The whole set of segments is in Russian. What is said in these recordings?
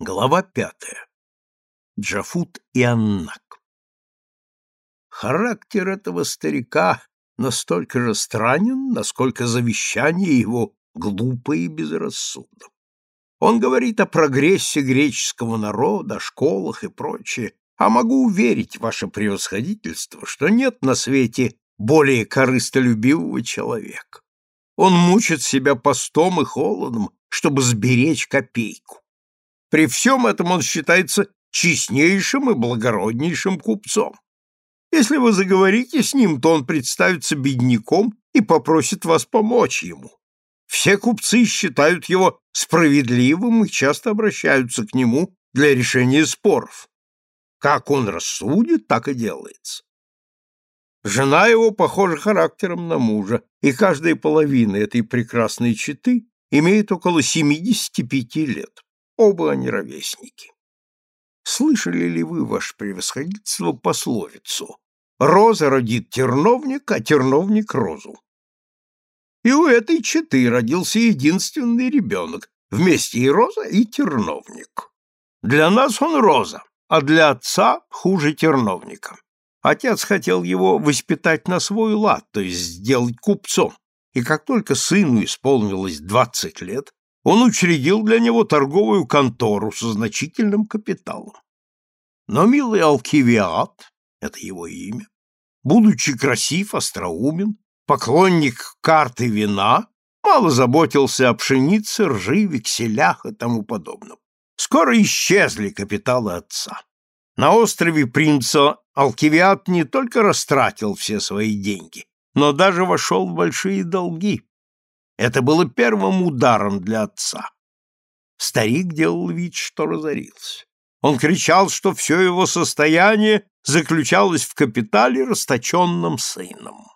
Глава пятая. Джафут и Аннак. Характер этого старика настолько же странен, насколько завещание его глупо и безрассудно. Он говорит о прогрессе греческого народа, о школах и прочее, а могу уверить, ваше превосходительство, что нет на свете более корыстолюбивого человека. Он мучит себя постом и холодом, чтобы сберечь копейку. При всем этом он считается честнейшим и благороднейшим купцом. Если вы заговорите с ним, то он представится бедняком и попросит вас помочь ему. Все купцы считают его справедливым и часто обращаются к нему для решения споров. Как он рассудит, так и делается. Жена его похожа характером на мужа, и каждая половина этой прекрасной четы имеет около 75 лет. Оба они ровесники. Слышали ли вы, ваше превосходительство, пословицу «Роза родит терновник, а терновник — розу»? И у этой четы родился единственный ребенок, вместе и роза, и терновник. Для нас он роза, а для отца хуже терновника. Отец хотел его воспитать на свой лад, то есть сделать купцом, и как только сыну исполнилось двадцать лет, он учредил для него торговую контору со значительным капиталом. Но милый Алкивиад, это его имя, будучи красив, остроумен, поклонник карты вина, мало заботился о пшенице, ржи, векселях и тому подобном. Скоро исчезли капиталы отца. На острове принца Алкивиад не только растратил все свои деньги, но даже вошел в большие долги. Это было первым ударом для отца. Старик делал вид, что разорился. Он кричал, что все его состояние заключалось в капитале, расточенном сыном.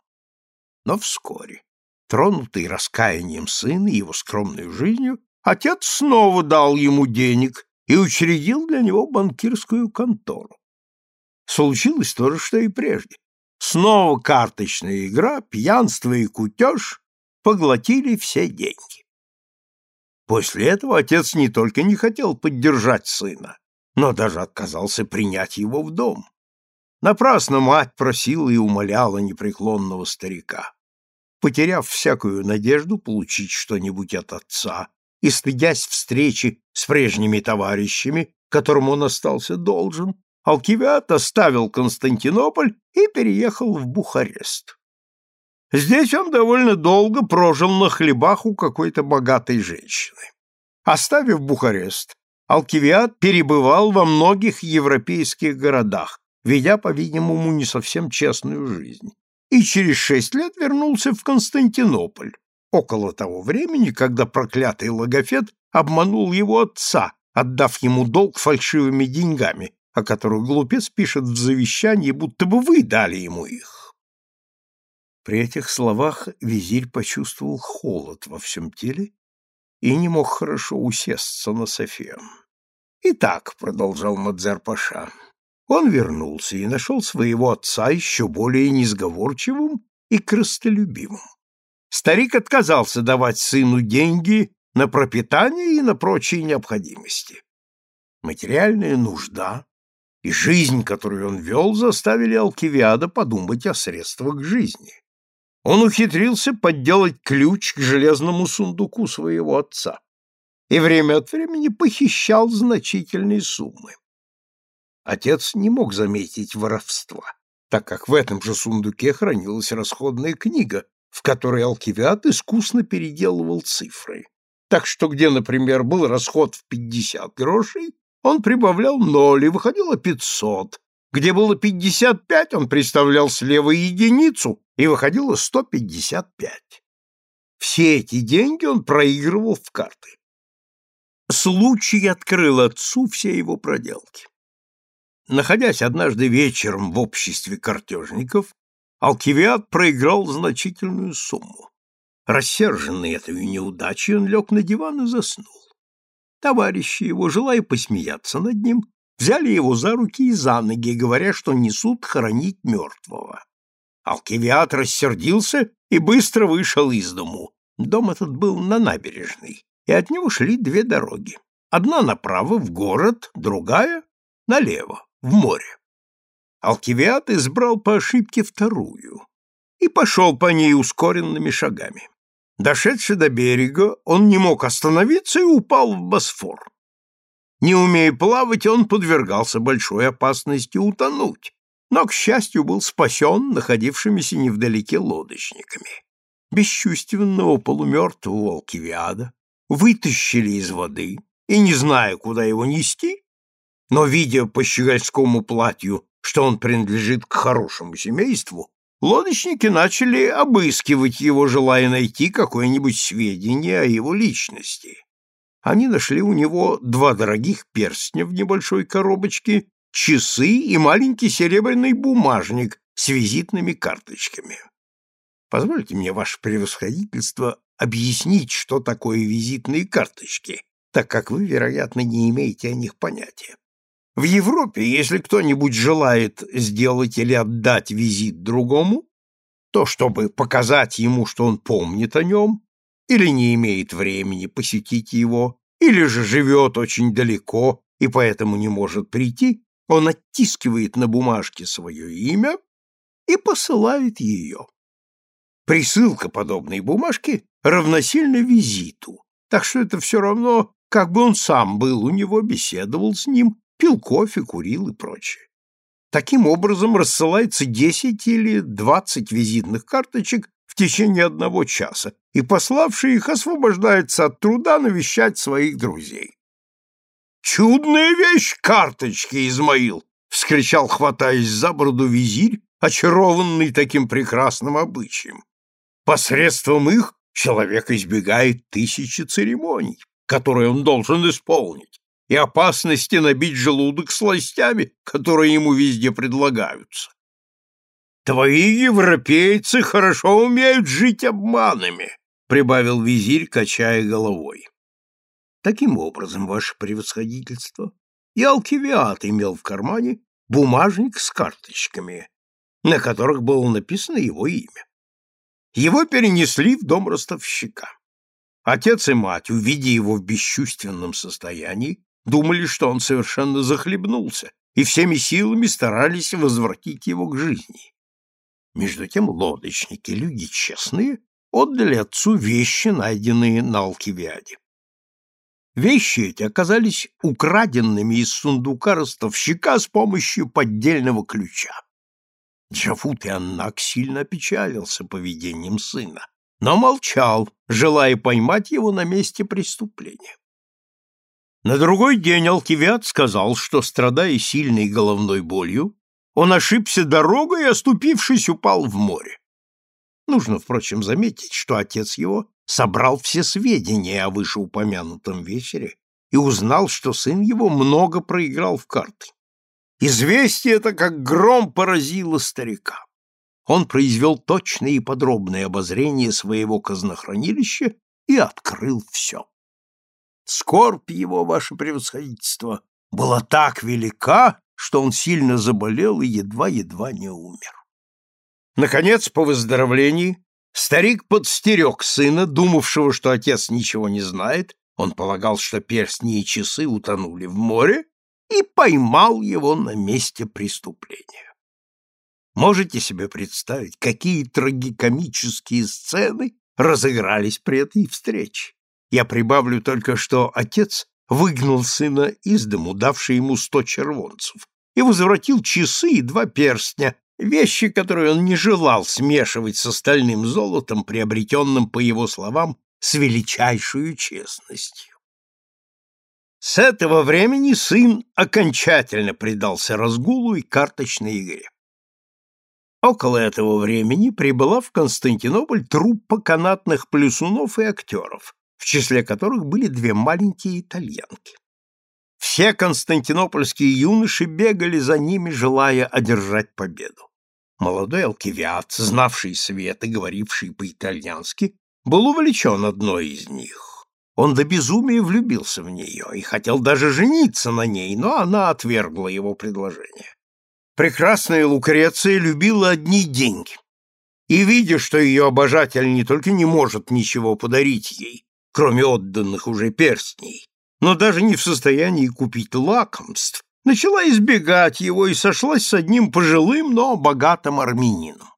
Но вскоре, тронутый раскаянием сына и его скромной жизнью, отец снова дал ему денег и учредил для него банкирскую контору. Случилось то же, что и прежде. Снова карточная игра, пьянство и кутеж поглотили все деньги. После этого отец не только не хотел поддержать сына, но даже отказался принять его в дом. Напрасно мать просила и умоляла непреклонного старика. Потеряв всякую надежду получить что-нибудь от отца и стыдясь встречи с прежними товарищами, которым он остался должен, Алкивиад оставил Константинополь и переехал в Бухарест. Здесь он довольно долго прожил на хлебах у какой-то богатой женщины. Оставив Бухарест, Алкивиад перебывал во многих европейских городах, ведя, по-видимому, не совсем честную жизнь, и через шесть лет вернулся в Константинополь, около того времени, когда проклятый Логофет обманул его отца, отдав ему долг фальшивыми деньгами, о которых глупец пишет в завещании, будто бы вы дали ему их. При этих словах визирь почувствовал холод во всем теле и не мог хорошо усесться на софе. «Итак», — продолжал Мадзар-паша, — он вернулся и нашел своего отца еще более несговорчивым и крыстолюбивым. Старик отказался давать сыну деньги на пропитание и на прочие необходимости. Материальная нужда и жизнь, которую он вел, заставили Алкивиада подумать о средствах жизни он ухитрился подделать ключ к железному сундуку своего отца и время от времени похищал значительные суммы. Отец не мог заметить воровства, так как в этом же сундуке хранилась расходная книга, в которой Алкивиад искусно переделывал цифры. Так что где, например, был расход в 50 грошей, он прибавлял ноль и выходило 500, где было 55, он представлял слева единицу, и выходило 155. Все эти деньги он проигрывал в карты. Случай открыл отцу все его проделки. Находясь однажды вечером в обществе картежников, Алкивиад проиграл значительную сумму. Рассерженный этой неудачей, он лег на диван и заснул. Товарищи его, желая посмеяться над ним, взяли его за руки и за ноги, говоря, что несут хоронить мертвого. Алкивиат рассердился и быстро вышел из дому. Дом этот был на набережной, и от него шли две дороги. Одна направо, в город, другая — налево, в море. Алкивиад избрал по ошибке вторую и пошел по ней ускоренными шагами. Дошедший до берега, он не мог остановиться и упал в Босфор. Не умея плавать, он подвергался большой опасности утонуть, но, к счастью, был спасен находившимися невдалеке лодочниками. Бесчувственного полумертвого Алкивиада вытащили из воды, и, не зная, куда его нести, но, видя по щегольскому платью, что он принадлежит к хорошему семейству, лодочники начали обыскивать его, желая найти какое-нибудь сведение о его личности. Они нашли у него два дорогих перстня в небольшой коробочке, часы и маленький серебряный бумажник с визитными карточками. Позвольте мне, ваше превосходительство, объяснить, что такое визитные карточки, так как вы, вероятно, не имеете о них понятия. В Европе, если кто-нибудь желает сделать или отдать визит другому, то чтобы показать ему, что он помнит о нем, или не имеет времени посетить его, или же живет очень далеко и поэтому не может прийти, он оттискивает на бумажке свое имя и посылает ее. Присылка подобной бумажки равносильна визиту, так что это все равно, как бы он сам был у него, беседовал с ним пил кофе, курил и прочее. Таким образом рассылается 10 или 20 визитных карточек в течение одного часа, и пославший их освобождается от труда навещать своих друзей. «Чудная вещь карточки, Измаил!» — вскричал, хватаясь за бороду визирь, очарованный таким прекрасным обычаем. Посредством их человек избегает тысячи церемоний, которые он должен исполнить и опасности набить желудок сластями, которые ему везде предлагаются. Твои европейцы хорошо умеют жить обманами, прибавил визирь, качая головой. Таким образом, ваше превосходительство, и Алкивиад имел в кармане бумажник с карточками, на которых было написано его имя. Его перенесли в дом ростовщика. Отец и мать, увидя его в бесчувственном состоянии, думали, что он совершенно захлебнулся, и всеми силами старались возвратить его к жизни. Между тем лодочники, люди честные, отдали отцу вещи, найденные на Алкивиаде. Вещи эти оказались украденными из сундука ростовщика с помощью поддельного ключа. Джафут и Аннак сильно опечалился поведением сына, но молчал, желая поймать его на месте преступления. На другой день Алкивиад сказал, что, страдая сильной головной болью, он ошибся дорогой и, оступившись, упал в море. Нужно, впрочем, заметить, что отец его собрал все сведения о вышеупомянутом вечере и узнал, что сын его много проиграл в карты. Известие это как гром поразило старика. Он произвел точное и подробное обозрение своего казнохранилища и открыл все. Скорбь его, ваше превосходительство, была так велика, что он сильно заболел и едва-едва не умер. Наконец, по выздоровлении, старик подстерег сына, думавшего, что отец ничего не знает, он полагал, что перстни и часы утонули в море, и поймал его на месте преступления. Можете себе представить, какие трагикомические сцены разыгрались при этой встрече? Я прибавлю только, что отец выгнал сына из дому, давший ему сто червонцев, и возвратил часы и два перстня, вещи, которые он не желал смешивать с остальным золотом, приобретенным, по его словам, с величайшую честностью. С этого времени сын окончательно предался разгулу и карточной игре. Около этого времени прибыла в Константинополь труппа канатных плюсунов и актеров, в числе которых были две маленькие итальянки. Все константинопольские юноши бегали за ними, желая одержать победу. Молодой алкивиат, знавший свет и говоривший по-итальянски, был увлечен одной из них. Он до безумия влюбился в нее и хотел даже жениться на ней, но она отвергла его предложение. Прекрасная Лукреция любила одни деньги. И, видя, что ее обожатель не только не может ничего подарить ей, кроме отданных уже перстней, но даже не в состоянии купить лакомств, начала избегать его и сошлась с одним пожилым, но богатым армянином.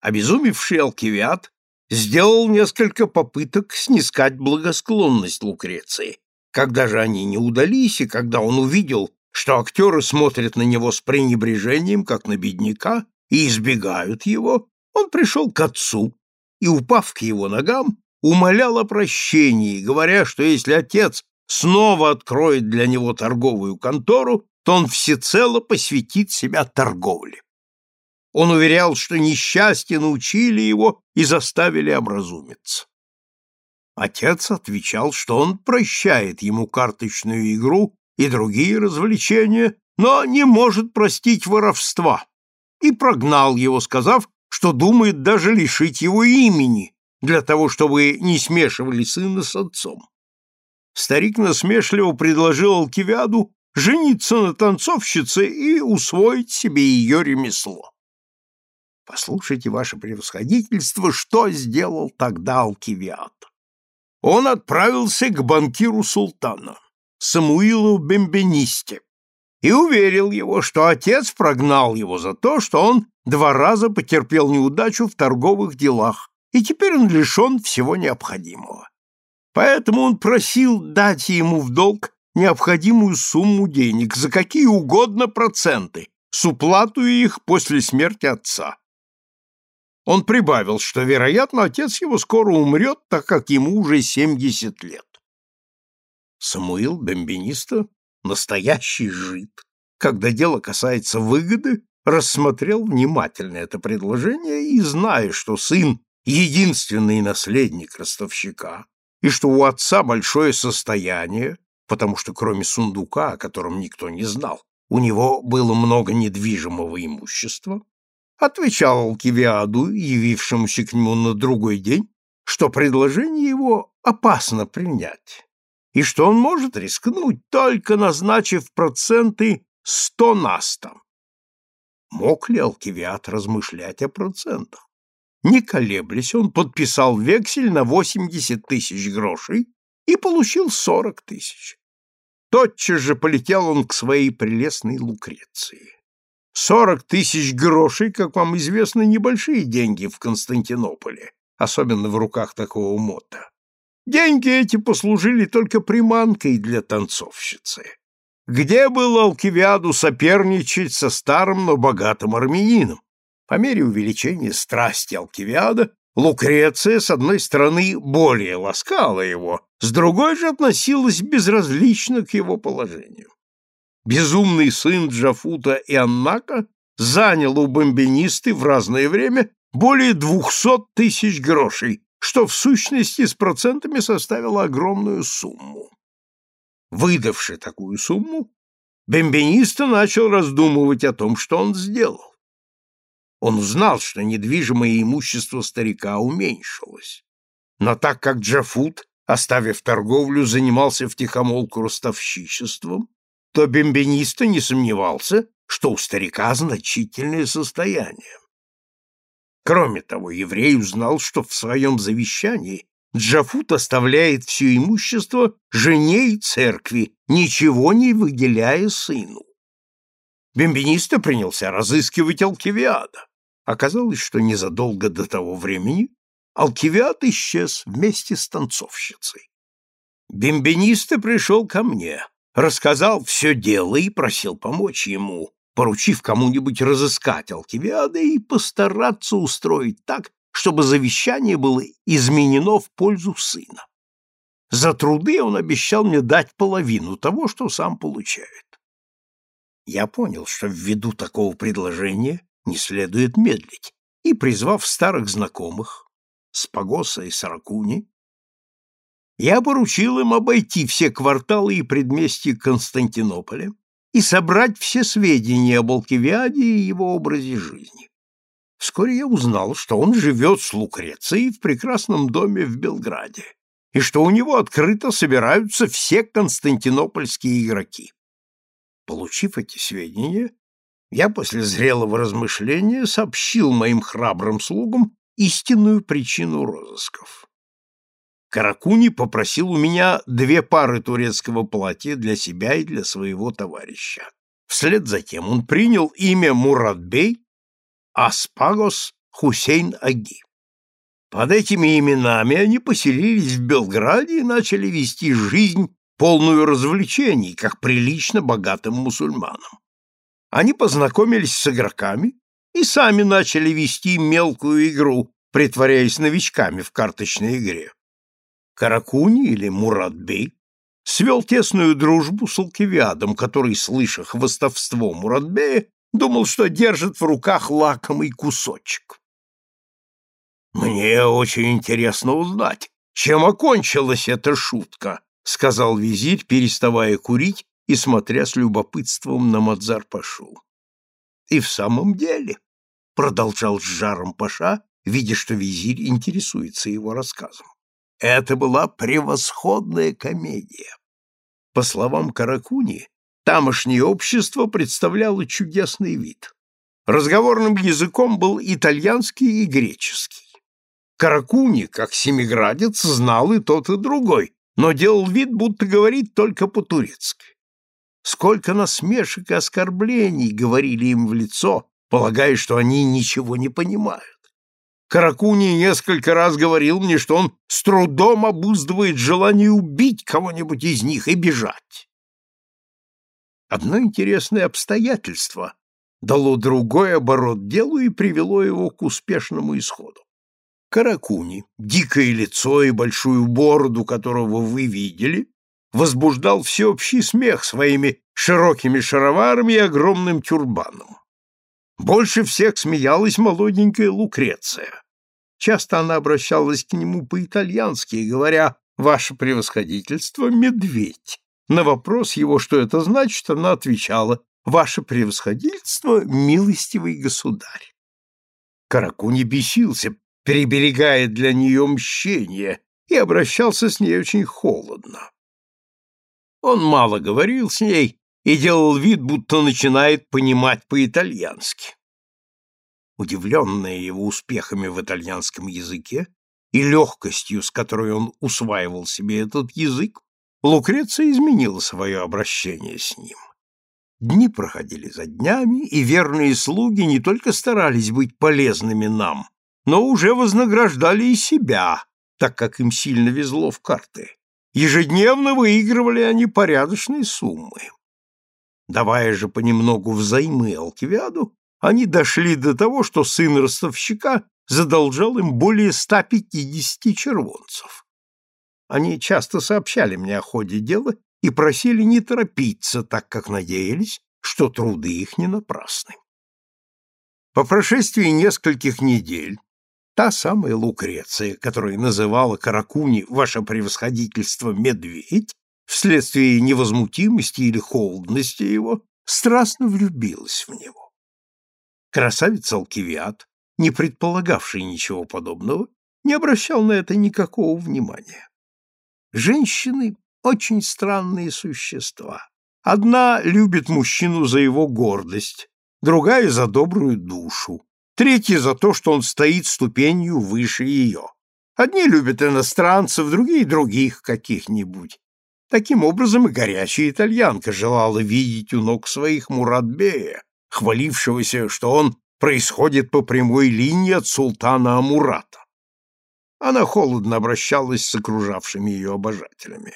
Обезумевший Алкивиад сделал несколько попыток снискать благосклонность Лукреции. Когда же они не удались, и когда он увидел, что актеры смотрят на него с пренебрежением, как на бедняка, и избегают его, он пришел к отцу и, упав к его ногам, умолял о прощении, говоря, что если отец снова откроет для него торговую контору, то он всецело посвятит себя торговле. Он уверял, что несчастье научили его и заставили образумиться. Отец отвечал, что он прощает ему карточную игру и другие развлечения, но не может простить воровства, и прогнал его, сказав, что думает даже лишить его имени, для того, чтобы не смешивали сына с отцом. Старик насмешливо предложил Алкивиаду жениться на танцовщице и усвоить себе ее ремесло. Послушайте, ваше превосходительство, что сделал тогда Алкивиад. Он отправился к банкиру султана, Самуилу Бембенисте, и уверил его, что отец прогнал его за то, что он два раза потерпел неудачу в торговых делах и теперь он лишен всего необходимого. Поэтому он просил дать ему в долг необходимую сумму денег за какие угодно проценты, с уплатой их после смерти отца. Он прибавил, что, вероятно, отец его скоро умрет, так как ему уже 70 лет. Самуил Бембениста, настоящий жид, когда дело касается выгоды, рассмотрел внимательно это предложение и, зная, что сын единственный наследник ростовщика, и что у отца большое состояние, потому что кроме сундука, о котором никто не знал, у него было много недвижимого имущества, отвечал Алкивиаду, явившемуся к нему на другой день, что предложение его опасно принять, и что он может рискнуть, только назначив проценты сто на сто. Мог ли Алкивиад размышлять о процентах? Не колеблясь, он подписал вексель на 80 тысяч грошей и получил 40 тысяч. Тотчас же полетел он к своей прелестной Лукреции. 40 тысяч грошей, как вам известно, небольшие деньги в Константинополе, особенно в руках такого мота. Деньги эти послужили только приманкой для танцовщицы. Где был Алкивиаду соперничать со старым, но богатым армянином? По мере увеличения страсти Алкивиада Лукреция, с одной стороны, более ласкала его, с другой же относилась безразлично к его положению. Безумный сын Джафута и Аннака занял у бомбинисты в разное время более двухсот тысяч грошей, что в сущности с процентами составило огромную сумму. Выдавши такую сумму, бомбиниста начал раздумывать о том, что он сделал. Он узнал, что недвижимое имущество старика уменьшилось. Но так как Джафут, оставив торговлю, занимался втихомолку ростовщичеством, то бембениста не сомневался, что у старика значительное состояние. Кроме того, еврей узнал, что в своем завещании Джафут оставляет все имущество жене и церкви, ничего не выделяя сыну. Бембениста принялся разыскивать Алкивиада. Оказалось, что незадолго до того времени Алкивиад исчез вместе с танцовщицей. Бембениста пришел ко мне, рассказал все дело и просил помочь ему, поручив кому-нибудь разыскать Алкивиада и постараться устроить так, чтобы завещание было изменено в пользу сына. За труды он обещал мне дать половину того, что сам получает. Я понял, что ввиду такого предложения не следует медлить, и, призвав старых знакомых, Спагоса и Саракуни, я поручил им обойти все кварталы и предместья Константинополя и собрать все сведения об Алкивиаде и его образе жизни. Вскоре я узнал, что он живет с Лукрецией в прекрасном доме в Белграде, и что у него открыто собираются все константинопольские игроки. Получив эти сведения, я после зрелого размышления сообщил моим храбрым слугам истинную причину розысков. Каракуни попросил у меня две пары турецкого платья для себя и для своего товарища. Вслед за тем он принял имя Муратбей Аспагос Хусейн Аги. Под этими именами они поселились в Белграде и начали вести жизнь, полную развлечений, как прилично богатым мусульманам. Они познакомились с игроками и сами начали вести мелкую игру, притворяясь новичками в карточной игре. Каракуни или Муратбей свел тесную дружбу с Алкивиадом, который, слыша хвостовство Муратбея, думал, что держит в руках лакомый кусочек. «Мне очень интересно узнать, чем окончилась эта шутка», — сказал визирь, переставая курить и смотря с любопытством на Мадзар-пашу. «И в самом деле», — продолжал с жаром паша, видя, что визирь интересуется его рассказом, — «это была превосходная комедия. По словам Каракуни, тамошнее общество представляло чудесный вид. Разговорным языком был итальянский и греческий. Каракуни, как семиградец, знал и тот, и другой, но делал вид, будто говорит только по-турецки. Сколько насмешек и оскорблений говорили им в лицо, полагая, что они ничего не понимают. Каракуни несколько раз говорил мне, что он с трудом обуздывает желание убить кого-нибудь из них и бежать. Одно интересное обстоятельство дало другой оборот делу и привело его к успешному исходу. Каракуни, дикое лицо и большую бороду которого вы видели, возбуждал всеобщий смех своими широкими шароварами и огромным тюрбаном. Больше всех смеялась молоденькая Лукреция. Часто она обращалась к нему по-итальянски, говоря «Ваше превосходительство, медведь». На вопрос его, что это значит, она отвечала «Ваше превосходительство, милостивый государь». Каракуни бесился, приберегая для нее мщение, и обращался с ней очень холодно. Он мало говорил с ней и делал вид, будто начинает понимать по-итальянски. Удивленная его успехами в итальянском языке и легкостью, с которой он усваивал себе этот язык, Лукреция изменила свое обращение с ним. Дни проходили за днями, и верные слуги не только старались быть полезными нам, но уже вознаграждали и себя, так как им сильно везло в карты. Ежедневно выигрывали они порядочные суммы. Давая же понемногу взаймы Алкивиаду, они дошли до того, что сын ростовщика задолжал им более 150 червонцев. Они часто сообщали мне о ходе дела и просили не торопиться, так как надеялись, что труды их не напрасны. По прошествии нескольких недель Та самая Лукреция, которая называла Каракуни «Ваше превосходительство медведь», вследствие невозмутимости или холодности его, страстно влюбилась в него. Красавец Алкивиад, не предполагавший ничего подобного, не обращал на это никакого внимания. Женщины — очень странные существа. Одна любит мужчину за его гордость, другая — за добрую душу, третья за то, что он стоит ступенью выше ее. Одни любят иностранцев, другие — других каких-нибудь. Таким образом и горячая итальянка желала видеть у ног своих Муратбея, хвалившегося, что он происходит по прямой линии от султана Амурата. Она холодно обращалась с окружавшими ее обожателями.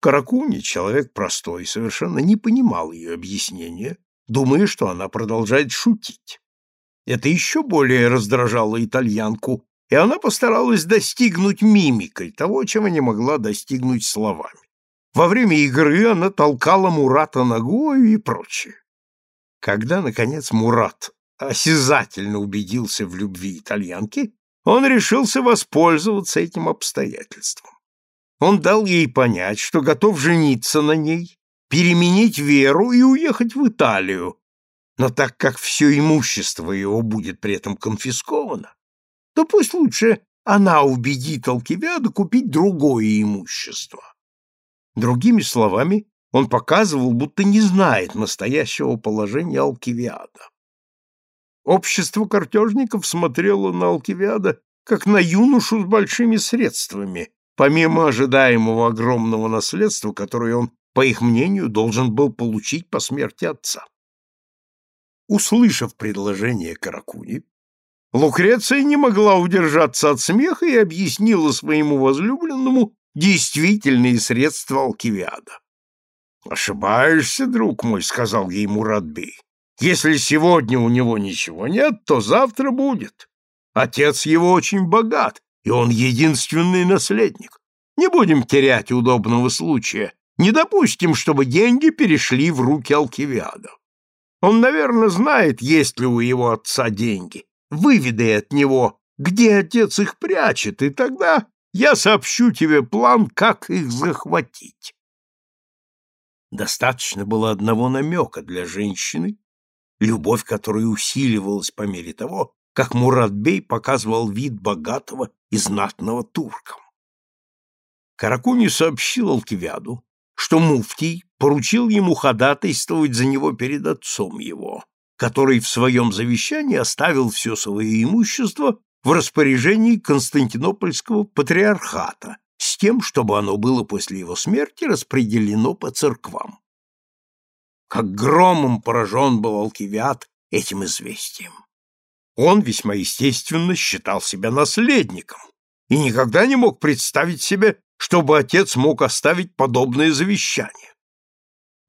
Каракуни, человек простой, совершенно не понимал ее объяснения, думая, что она продолжает шутить. Это еще более раздражало итальянку, и она постаралась достигнуть мимикой того, чего не могла достигнуть словами. Во время игры она толкала Мурата ногой и прочее. Когда, наконец, Мурат осязательно убедился в любви итальянки, он решился воспользоваться этим обстоятельством. Он дал ей понять, что готов жениться на ней, переменить веру и уехать в Италию, но так как все имущество его будет при этом конфисковано, то пусть лучше она убедит Алкивиада купить другое имущество. Другими словами, он показывал, будто не знает настоящего положения Алкивиада. Общество картежников смотрело на Алкивиада как на юношу с большими средствами, помимо ожидаемого огромного наследства, которое он, по их мнению, должен был получить по смерти отца. Услышав предложение Каракуни, Лукреция не могла удержаться от смеха и объяснила своему возлюбленному действительные средства Алкивиада. «Ошибаешься, друг мой», — сказал ей Мурадбей. «Если сегодня у него ничего нет, то завтра будет. Отец его очень богат, и он единственный наследник. Не будем терять удобного случая, не допустим, чтобы деньги перешли в руки Алкивиада. Он, наверное, знает, есть ли у его отца деньги. Выведай от него, где отец их прячет, и тогда я сообщу тебе план, как их захватить. Достаточно было одного намека для женщины, любовь которой усиливалась по мере того, как Муратбей показывал вид богатого и знатного туркам. Каракуни сообщил Алкивиаду, что Муфтий поручил ему ходатайствовать за него перед отцом его, который в своем завещании оставил все свое имущество в распоряжении Константинопольского патриархата с тем, чтобы оно было после его смерти распределено по церквам. Как громом поражен был Алкивиад этим известием. Он весьма естественно считал себя наследником и никогда не мог представить себе, чтобы отец мог оставить подобное завещание.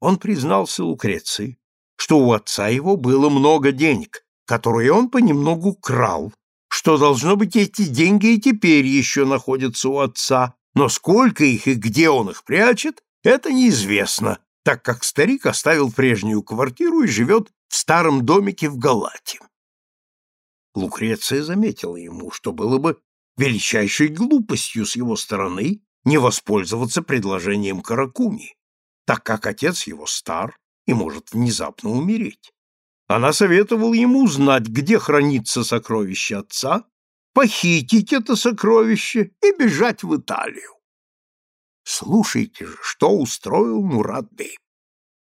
Он признался Лукреции, что у отца его было много денег, которые он понемногу крал, что, должно быть, эти деньги и теперь еще находятся у отца, но сколько их и где он их прячет, это неизвестно, так как старик оставил прежнюю квартиру и живет в старом домике в Галате. Лукреция заметила ему, что было бы величайшей глупостью с его стороны не воспользоваться предложением Каракуни, так как отец его стар и может внезапно умереть. Она советовала ему узнать, где хранится сокровище отца, похитить это сокровище и бежать в Италию. Слушайте же, что устроил Мурат Бей.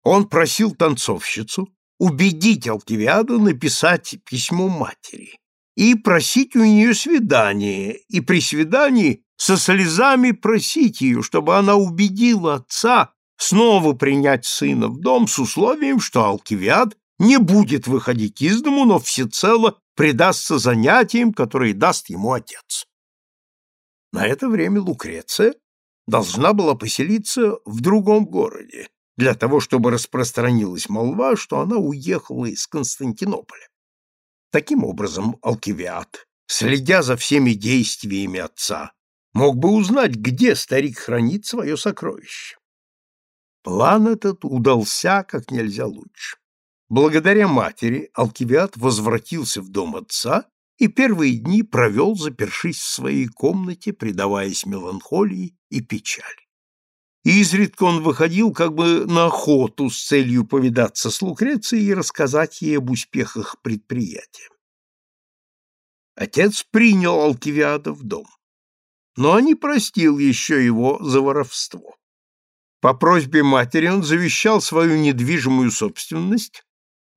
Он просил танцовщицу убедить Алкивиада написать письмо матери и просить у нее свидание, и при свидании со слезами просить ее, чтобы она убедила отца снова принять сына в дом с условием, что Алкивиад не будет выходить из дому, но всецело предастся занятиям, которые даст ему отец. На это время Лукреция должна была поселиться в другом городе, для того, чтобы распространилась молва, что она уехала из Константинополя. Таким образом, Алкивиад, следя за всеми действиями отца, мог бы узнать, где старик хранит свое сокровище. План этот удался как нельзя лучше. Благодаря матери Алкивиад возвратился в дом отца и первые дни провел, запершись в своей комнате, предаваясь меланхолии и печали. И изредка он выходил как бы на охоту с целью повидаться с Лукрецией и рассказать ей об успехах предприятия. Отец принял Алкивиада в дом, но не простил еще его за воровство. По просьбе матери он завещал свою недвижимую собственность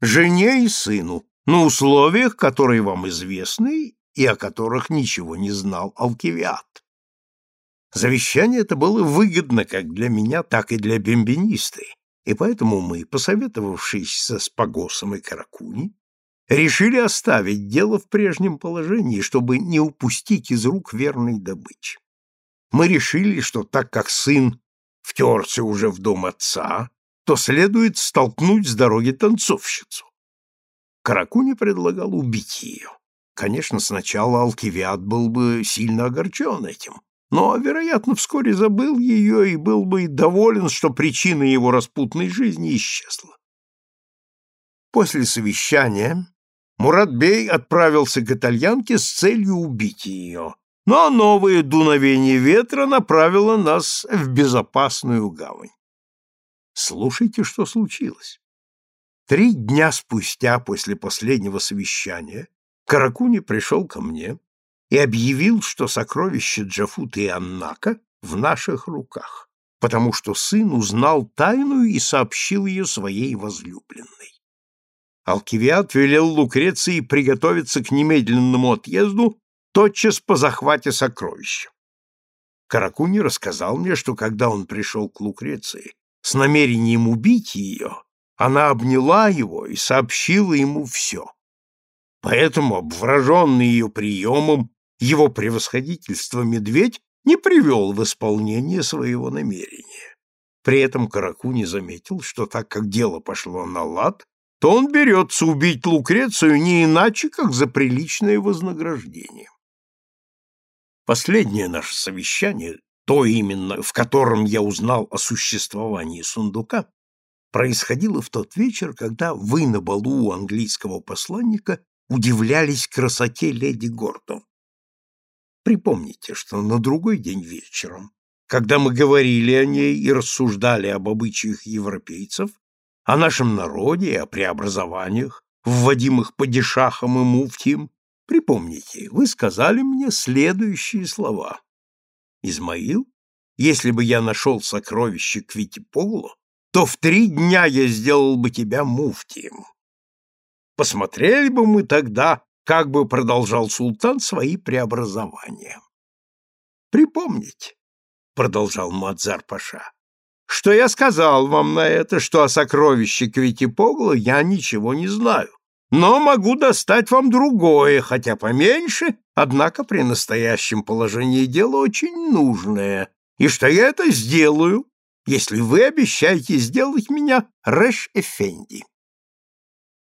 жене и сыну на условиях, которые вам известны и о которых ничего не знал Алкивиад. Завещание это было выгодно как для меня, так и для бембинисты, и поэтому мы, посоветовавшись со Спагосом и Каракуни, решили оставить дело в прежнем положении, чтобы не упустить из рук верной добычи. Мы решили, что так как сын втерся уже в дом отца, то следует столкнуть с дороги танцовщицу. Каракуни предлагал убить ее. Конечно, сначала Алкивиад был бы сильно огорчен этим, но, вероятно, вскоре забыл ее и был бы доволен, что причина его распутной жизни исчезла. После совещания Мурат-бей отправился к итальянке с целью убить ее, но новое дуновение ветра направило нас в безопасную гавань. Слушайте, что случилось. Три дня спустя после последнего совещания Каракуни пришел ко мне и объявил, что сокровище Джафута и Аннака в наших руках, потому что сын узнал тайну и сообщил ее своей возлюбленной. Алкивиад велел Лукреции приготовиться к немедленному отъезду тотчас по захвате сокровища. Каракуни рассказал мне, что когда он пришел к Лукреции с намерением убить ее, она обняла его и сообщила ему все. Поэтому, обвороженный ее приемом, его превосходительство медведь не привел в исполнение своего намерения. При этом Каракуни заметил, что так как дело пошло на лад, то он берется убить Лукрецию не иначе, как за приличное вознаграждение. Последнее наше совещание, то именно, в котором я узнал о существовании сундука, происходило в тот вечер, когда вы на балу у английского посланника удивлялись красоте леди Гордон. Припомните, что на другой день вечером, когда мы говорили о ней и рассуждали об обычаях европейцев, о нашем народе и о преобразованиях, вводимых падишахом и муфтием, Припомните, вы сказали мне следующие слова. Измаил, если бы я нашел сокровище Квитиполу, то в три дня я сделал бы тебя муфтием. Посмотрели бы мы тогда, как бы продолжал султан свои преобразования. Припомните, продолжал Мадзар Паша, что я сказал вам на это, что о сокровище Квитипогла я ничего не знаю, но могу достать вам другое, хотя поменьше, однако при настоящем положении дела очень нужное, и что я это сделаю, если вы обещаете сделать меня Рэш-Эфенди.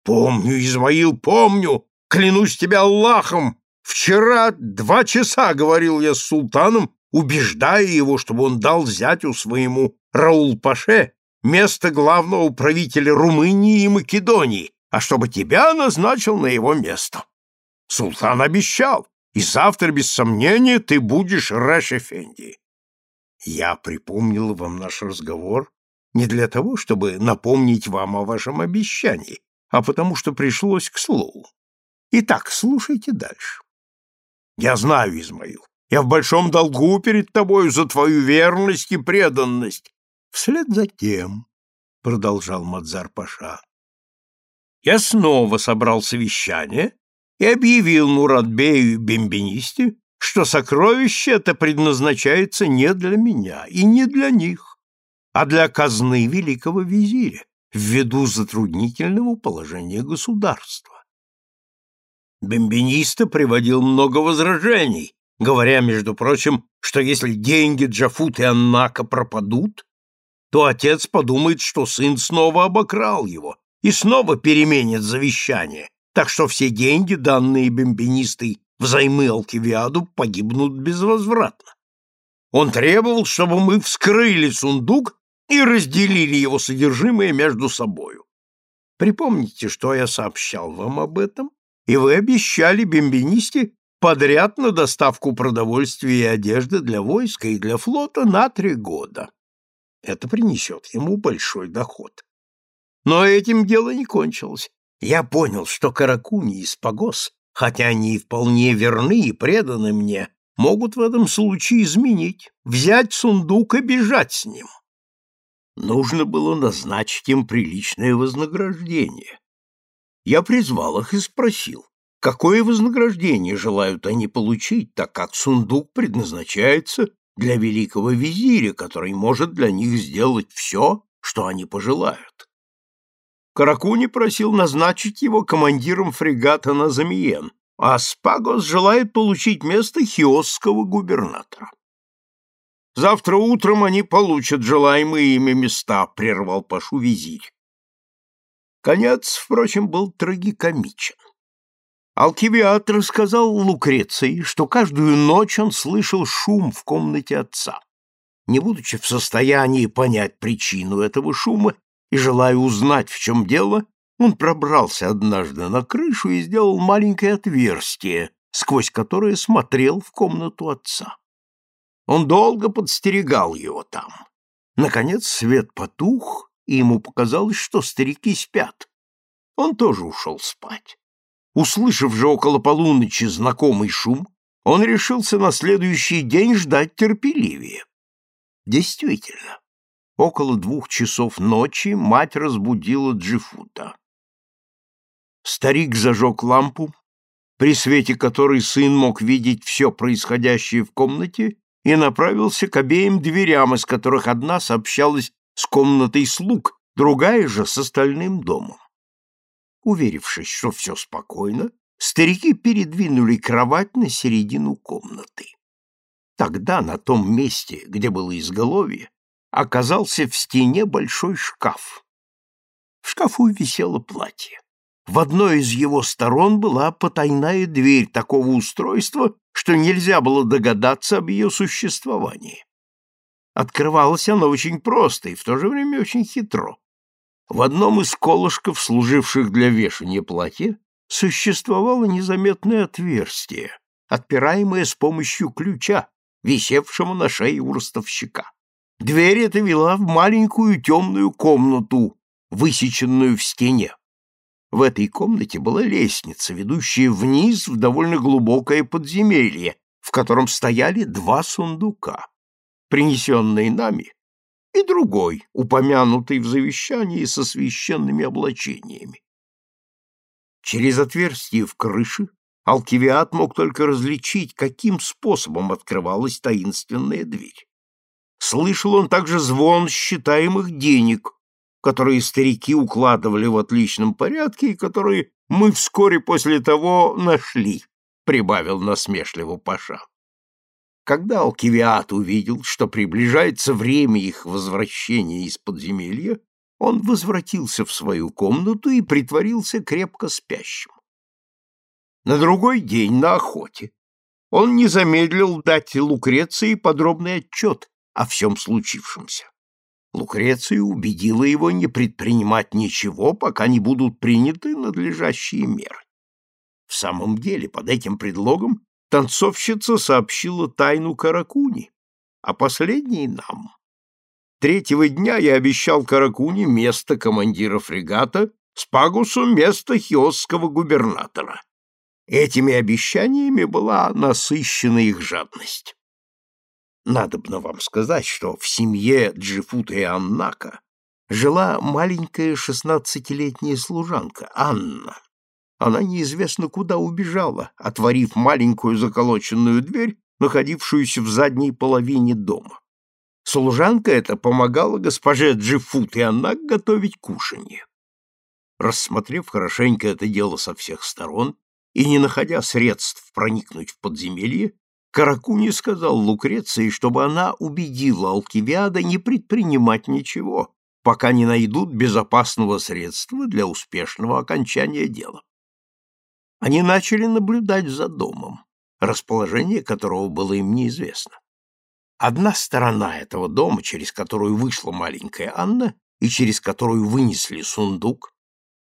Помню, Измаил, помню, клянусь тебя Аллахом, вчера два часа говорил я с султаном, убеждая его, чтобы он дал зятю своему Раул-Паше место главного правителя Румынии и Македонии, а чтобы тебя назначил на его место. Султан обещал, и завтра, без сомнения, ты будешь Рэш-Эфенди. Я припомнил вам наш разговор не для того, чтобы напомнить вам о вашем обещании, а потому что пришлось к слову. Итак, слушайте дальше. Я знаю, Измаил, я в большом долгу перед тобою за твою верность и преданность. Вслед за тем, — продолжал Мадзар Паша, я снова собрал совещание и объявил Муратбею и Бембенисте, что сокровище это предназначается не для меня и не для них, а для казны великого визиря, ввиду затруднительного положения государства. Бембениста приводил много возражений, говоря, между прочим, что если деньги Джафут и Аннака пропадут, то отец подумает, что сын снова обокрал его, и снова переменит завещание, так что все деньги, данные бомбинистой взаймы Алкивиаду, погибнут безвозвратно. Он требовал, чтобы мы вскрыли сундук и разделили его содержимое между собою. Припомните, что я сообщал вам об этом, и вы обещали бомбинисте подряд на доставку продовольствия и одежды для войска и для флота на три года. Это принесет ему большой доход. Но этим дело не кончилось. Я понял, что Каракуни и Спагос, хотя они и вполне верны и преданы мне, могут в этом случае изменить, взять сундук и бежать с ним. Нужно было назначить им приличное вознаграждение. Я призвал их и спросил, какое вознаграждение желают они получить, так как сундук предназначается для великого визиря, который может для них сделать все, что они пожелают. Каракуни просил назначить его командиром фрегата на Замиен, а Спагос желает получить место хиосского губернатора. Завтра утром они получат желаемые ими места, прервал Пашу визирь. Конец, впрочем, был трагикомичен. Алкивиат рассказал Лукреции, что каждую ночь он слышал шум в комнате отца. Не будучи в состоянии понять причину этого шума, и, желая узнать, в чем дело, он пробрался однажды на крышу и сделал маленькое отверстие, сквозь которое смотрел в комнату отца. Он долго подстерегал его там. Наконец свет потух, и ему показалось, что старики спят. Он тоже ушел спать. Услышав же около полуночи знакомый шум, он решился на следующий день ждать терпеливее. Действительно, Около двух часов ночи мать разбудила Джифута. Старик зажег лампу, при свете которой сын мог видеть все происходящее в комнате, и направился к обеим дверям, из которых одна сообщалась с комнатой слуг, другая же с остальным домом. Уверившись, что все спокойно, старики передвинули кровать на середину комнаты. Тогда на том месте, где было изголовье, оказался в стене большой шкаф. В шкафу висело платье. В одной из его сторон была потайная дверь такого устройства, что нельзя было догадаться об ее существовании. Открывалась она очень просто и в то же время очень хитро. В одном из колышков, служивших для вешания платья, существовало незаметное отверстие, отпираемое с помощью ключа, висевшего на шее у ростовщика. Дверь эта вела в маленькую темную комнату, высеченную в стене. В этой комнате была лестница, ведущая вниз в довольно глубокое подземелье, в котором стояли два сундука, принесенные нами, и другой, упомянутый в завещании со священными облачениями. Через отверстие в крыше Алкивиад мог только различить, каким способом открывалась таинственная дверь. Слышал он также звон считаемых денег, которые старики укладывали в отличном порядке и которые мы вскоре после того нашли, прибавил насмешливо Паша. Когда Алкивиад увидел, что приближается время их возвращения из подземелья, он возвратился в свою комнату и притворился крепко спящим. На другой день на охоте он не замедлил дать Лукреции подробный отчет о всем случившемся. Лукреция убедила его не предпринимать ничего, пока не будут приняты надлежащие меры. В самом деле, под этим предлогом танцовщица сообщила тайну Каракуни, а последней нам. Третьего дня я обещал Каракуни место командира фрегата, Спагусу место хиосского губернатора. Этими обещаниями была насыщена их жадность. Надобно вам сказать, что в семье Джифута и Аннака жила маленькая шестнадцатилетняя служанка Анна. Она неизвестно куда убежала, отворив маленькую заколоченную дверь, находившуюся в задней половине дома. Служанка эта помогала госпоже Джифут и Аннак готовить кушанье. Рассмотрев хорошенько это дело со всех сторон, и, не находя средств проникнуть в подземелье, Каракуни сказал Лукреции, чтобы она убедила Алкивиада не предпринимать ничего, пока не найдут безопасного средства для успешного окончания дела. Они начали наблюдать за домом, расположение которого было им неизвестно. Одна сторона этого дома, через которую вышла маленькая Анна и через которую вынесли сундук,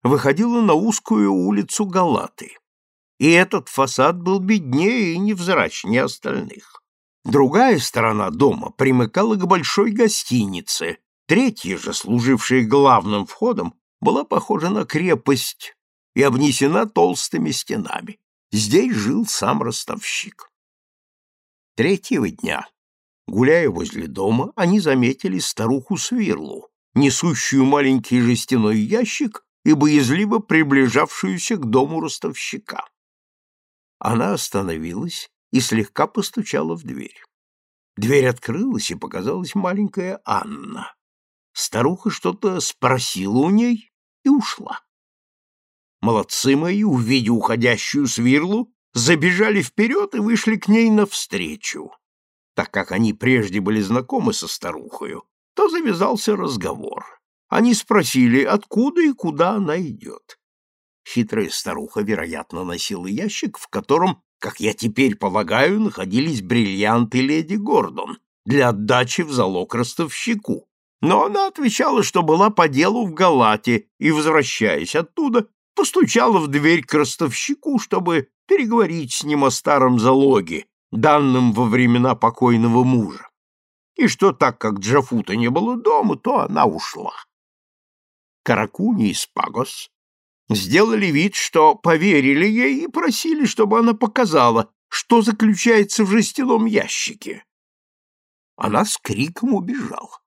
выходила на узкую улицу Галаты и этот фасад был беднее и невзрачнее остальных. Другая сторона дома примыкала к большой гостинице, третья же, служившая главным входом, была похожа на крепость и обнесена толстыми стенами. Здесь жил сам ростовщик. Третьего дня, гуляя возле дома, они заметили старуху Свирлу, несущую маленький жестяной ящик и боязливо приближавшуюся к дому ростовщика. Она остановилась и слегка постучала в дверь. Дверь открылась, и показалась маленькая Анна. Старуха что-то спросила у ней и ушла. Молодцы мои, увидя уходящую свирлу, забежали вперед и вышли к ней навстречу. Так как они прежде были знакомы со старухою, то завязался разговор. Они спросили, откуда и куда она идет. Хитрая старуха, вероятно, носила ящик, в котором, как я теперь полагаю, находились бриллианты леди Гордон для отдачи в залог ростовщику. Но она отвечала, что была по делу в Галате и, возвращаясь оттуда, постучала в дверь к ростовщику, чтобы переговорить с ним о старом залоге, данном во времена покойного мужа. И что так как Джафута не было дома, то она ушла. Каракуни и Спагос сделали вид, что поверили ей и просили, чтобы она показала, что заключается в жестяном ящике. Она с криком убежала.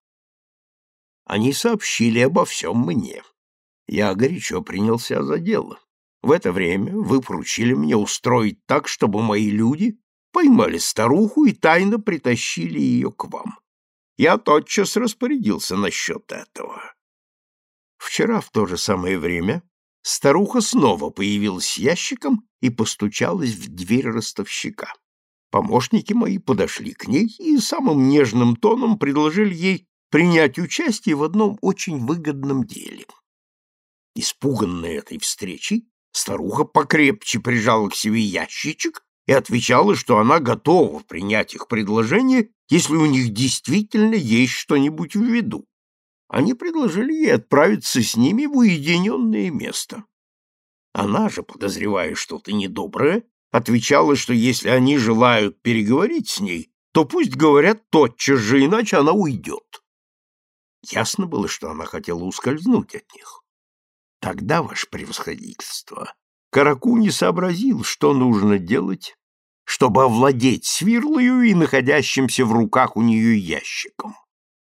Они сообщили обо всем мне. Я горячо принялся за дело. В это время вы поручили мне устроить так, чтобы мои люди поймали старуху и тайно притащили ее к вам. Я тотчас распорядился насчет этого. Вчера в то же самое время старуха снова появилась с ящиком и постучалась в дверь ростовщика. Помощники мои подошли к ней и самым нежным тоном предложили ей принять участие в одном очень выгодном деле. Испуганная этой встречей, старуха покрепче прижала к себе ящичек и отвечала, что она готова принять их предложение, если у них действительно есть что-нибудь в виду. Они предложили ей отправиться с ними в уединенное место. Она же, подозревая что-то недоброе, отвечала, что если они желают переговорить с ней, то пусть говорят тотчас же, иначе она уйдет. Ясно было, что она хотела ускользнуть от них. Тогда, ваше превосходительство, Каракуни сообразил, что нужно делать, чтобы овладеть свирлою и находящимся в руках у нее ящиком.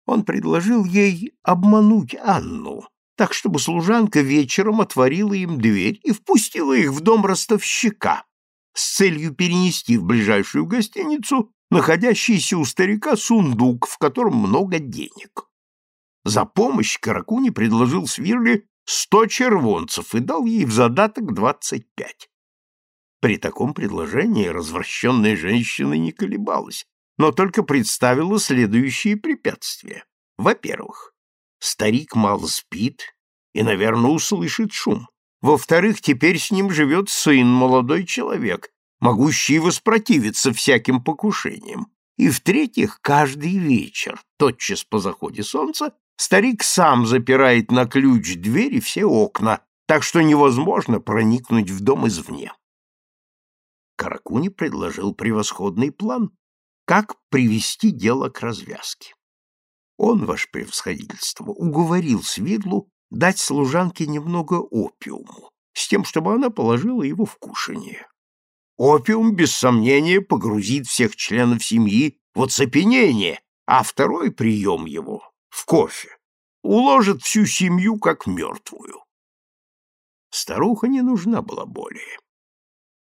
Он предложил ей обмануть Анну, так чтобы служанка вечером отворила им дверь и впустила их в дом ростовщика с целью перенести в ближайшую гостиницу находящийся у старика сундук, в котором много денег. За помощь Каракуни предложил Свирле сто червонцев и дал ей в задаток двадцать пять. При таком предложении развращенная женщина не колебалась, но только представила следующие препятствия. Во-первых, старик мало спит и, наверное, услышит шум. Во-вторых, теперь с ним живет сын, молодой человек, могущий воспротивиться всяким покушениям. И, в-третьих, каждый вечер, тотчас по заходе солнца, старик сам запирает на ключ двери все окна, так что невозможно проникнуть в дом извне. Каракуни предложил превосходный план, как привести дело к развязке. Он, ваше превосходительство, уговорил Свидлу дать служанке немного опиуму, с тем, чтобы она положила его в кушанье. Опиум, без сомнения, погрузит всех членов семьи в оцепенение, а второй прием его — в кофе — уложит всю семью как мертвую. Старуха не нужна была более.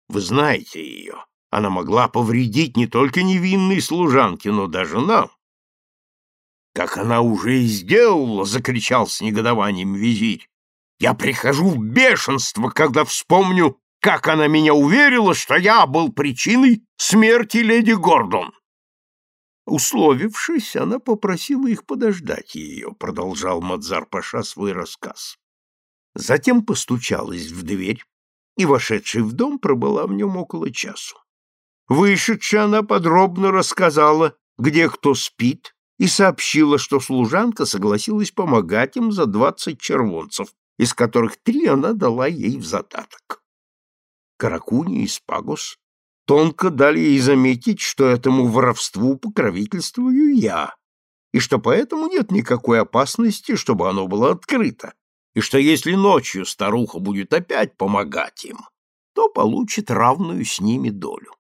Вы знаете ее. Она могла повредить не только невинной служанке, но даже нам. Как она уже и сделала, закричал с негодованием визирь. Я прихожу в бешенство, когда вспомню, как она меня уверила, что я был причиной смерти леди Гордон. Условившись, она попросила их подождать ее, продолжал Мадзар Паша свой рассказ. Затем постучалась в дверь, и, вошедший в дом, пробыла в нем около часу. Вышедшая она подробно рассказала, где кто спит, и сообщила, что служанка согласилась помогать им за двадцать червонцев, из которых три она дала ей в задаток. Каракуни и Спагус тонко дали ей заметить, что этому воровству покровительствую я, и что поэтому нет никакой опасности, чтобы оно было открыто, и что если ночью старуха будет опять помогать им, то получит равную с ними долю.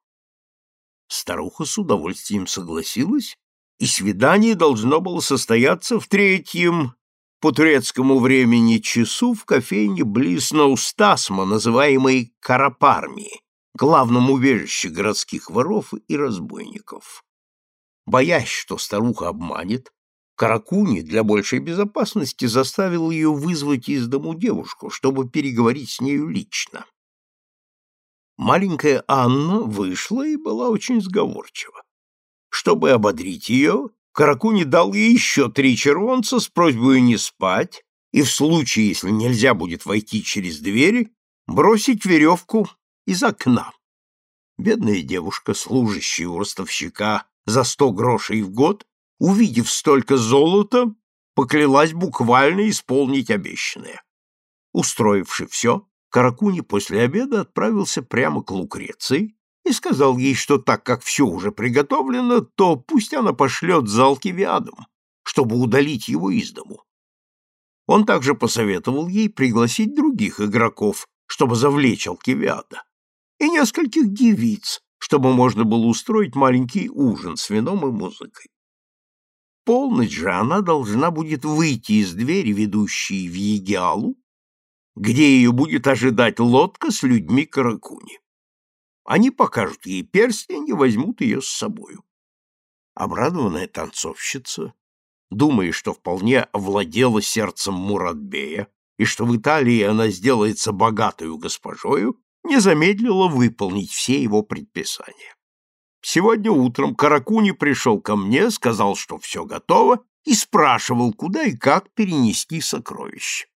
Старуха с удовольствием согласилась, и свидание должно было состояться в третьем по турецкому времени часу в кофейне близ Наустасма, называемой Карапарми, главном убежище городских воров и разбойников. Боясь, что старуха обманет, Каракуни для большей безопасности заставил ее вызвать из дому девушку, чтобы переговорить с нею лично. Маленькая Анна вышла и была очень сговорчива. Чтобы ободрить ее, Каракуни дал ей еще три червонца с просьбой не спать и в случае, если нельзя будет войти через двери, бросить веревку из окна. Бедная девушка, служащая у ростовщика за сто грошей в год, увидев столько золота, поклялась буквально исполнить обещанное. Устроивши все, Каракуни после обеда отправился прямо к Лукреции и сказал ей, что так как все уже приготовлено, то пусть она пошлет за Алкивиадом, чтобы удалить его из дому. Он также посоветовал ей пригласить других игроков, чтобы завлечь Алкивиада, и нескольких девиц, чтобы можно было устроить маленький ужин с вином и музыкой полночь же она должна будет выйти из двери, ведущей в Егиалу, где ее будет ожидать лодка с людьми Каракуни. Они покажут ей перстень и возьмут ее с собою. Обрадованная танцовщица, думая, что вполне овладела сердцем Муратбея и что в Италии она сделается богатою госпожою, не замедлила выполнить все его предписания. Сегодня утром Каракуни пришел ко мне, сказал, что все готово, и спрашивал, куда и как перенести сокровища.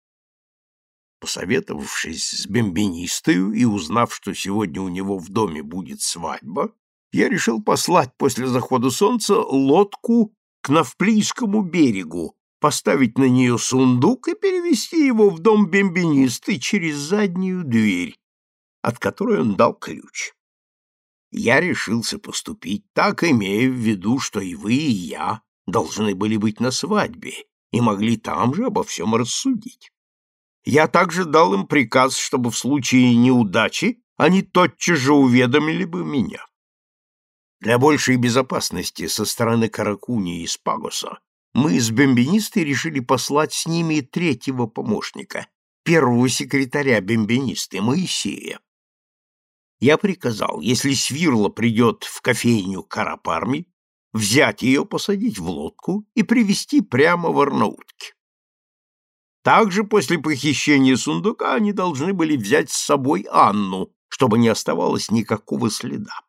Посоветовавшись с бомбинистою и узнав, что сегодня у него в доме будет свадьба, я решил послать после захода солнца лодку к Навплийскому берегу, поставить на нее сундук и перевести его в дом бомбинисты через заднюю дверь, от которой он дал ключ. Я решился поступить так, имея в виду, что и вы, и я должны были быть на свадьбе и могли там же обо всем рассудить. Я также дал им приказ, чтобы в случае неудачи они тотчас же уведомили бы меня. Для большей безопасности со стороны Каракуни и Спагоса мы с бомбинистой решили послать с ними третьего помощника, первого секретаря бомбинисты Моисея. Я приказал, если Свирла придет в кофейню Карапарми, взять ее, посадить в лодку и привезти прямо в Арнаутке. Также после похищения сундука они должны были взять с собой Анну, чтобы не оставалось никакого следа.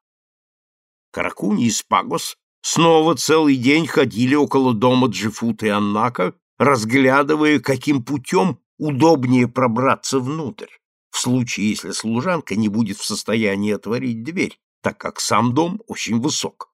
Каракуни и Спагос снова целый день ходили около дома Джифута и Аннака, разглядывая, каким путем удобнее пробраться внутрь, в случае, если служанка не будет в состоянии отворить дверь, так как сам дом очень высок.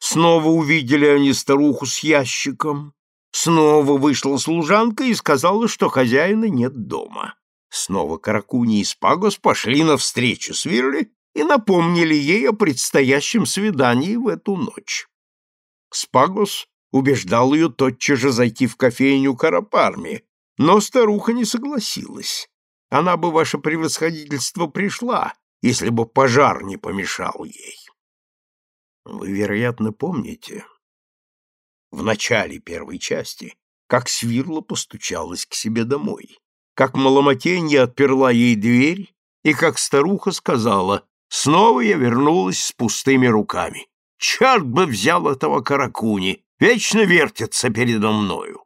Снова увидели они старуху с ящиком, Снова вышла служанка и сказала, что хозяина нет дома. Снова Каракуни и Спагос пошли навстречу Свирли и напомнили ей о предстоящем свидании в эту ночь. Спагос убеждал ее тотчас же зайти в кофейню Карапарми, но старуха не согласилась. Она бы, ваше превосходительство, пришла, если бы пожар не помешал ей. Вы, вероятно, помните, в начале первой части, как Свирла постучалась к себе домой, как Маломотенья отперла ей дверь и как старуха сказала «Снова я вернулась с пустыми руками. Черт бы взял этого каракуни, вечно вертится передо мною».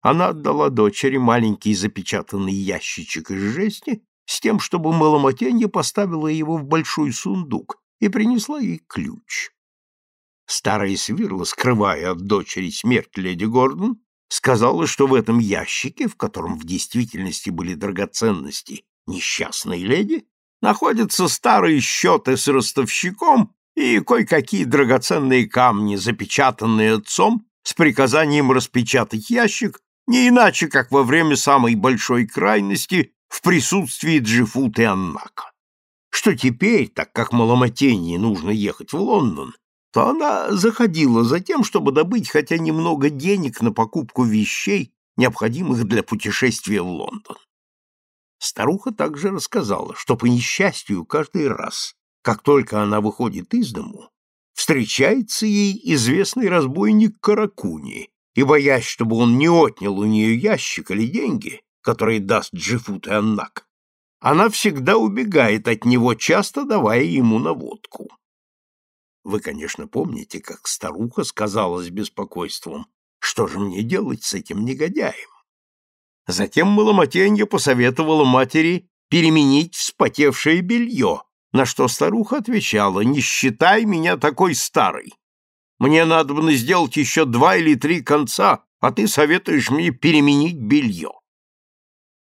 Она отдала дочери маленький запечатанный ящичек из жести с тем, чтобы Маломотенья поставила его в большой сундук и принесла ей ключ. Старая свирла, скрывая от дочери смерть леди Гордон, сказала, что в этом ящике, в котором в действительности были драгоценности несчастной леди, находятся старые счеты с ростовщиком и кое-какие драгоценные камни, запечатанные отцом с приказанием распечатать ящик не иначе, как во время самой большой крайности в присутствии Джифут и Аннака. Что теперь, так как Маломотении нужно ехать в Лондон, то она заходила за тем, чтобы добыть хотя немного денег на покупку вещей, необходимых для путешествия в Лондон. Старуха также рассказала, что по несчастью каждый раз, как только она выходит из дому, встречается ей известный разбойник Каракуни, и, боясь, чтобы он не отнял у нее ящик или деньги, которые даст Джифут и Аннак, она всегда убегает от него, часто давая ему наводку. Вы, конечно, помните, как старуха сказала с беспокойством, что же мне делать с этим негодяем? Затем Маломатенья посоветовала матери переменить вспотевшее белье, на что старуха отвечала, «Не считай меня такой старой. Мне надо бы сделать еще два или три конца, а ты советуешь мне переменить белье».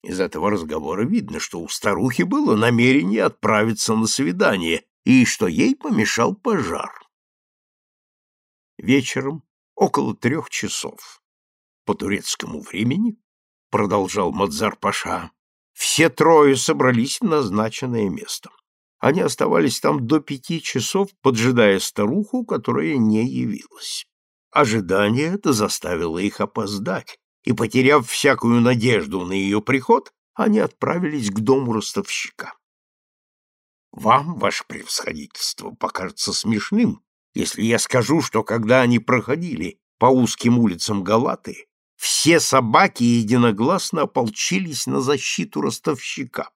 Из этого разговора видно, что у старухи было намерение отправиться на свидание, и что ей помешал пожар. Вечером, около трех часов, по турецкому времени, продолжал Мадзар-паша, все трое собрались в назначенное место. Они оставались там до пяти часов, поджидая старуху, которая не явилась. Ожидание это заставило их опоздать, и, потеряв всякую надежду на ее приход, они отправились к дому ростовщика. Вам, ваше превосходительство, покажется смешным, если я скажу, что когда они проходили по узким улицам Галаты, все собаки единогласно ополчились на защиту ростовщика.